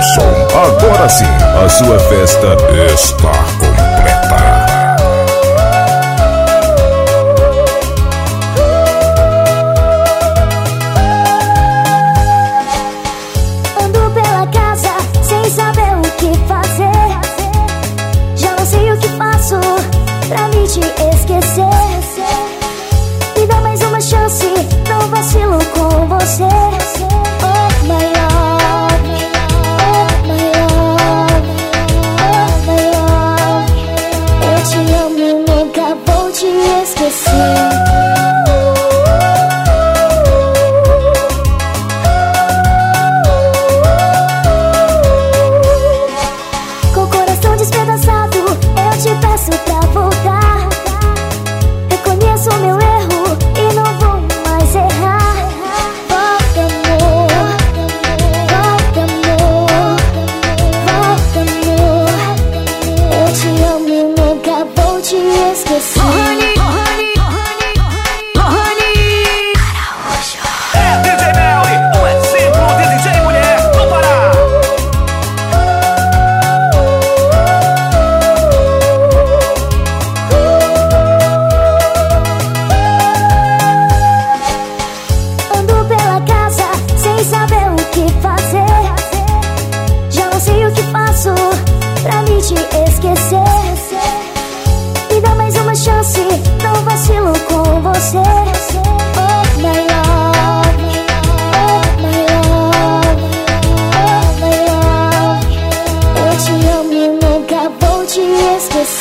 Agora sim, a sua festa está completa. Ando pela casa sem saber o que fazer. Já não sei o que faço pra me te esquecer. Me dá mais uma chance, não vacilo com você. te esquecer. esquecer você. Me mais uma chance, não vacilo com você. Oh my love, oh my love, oh my love. Eu te amo e nunca vou te esquecer.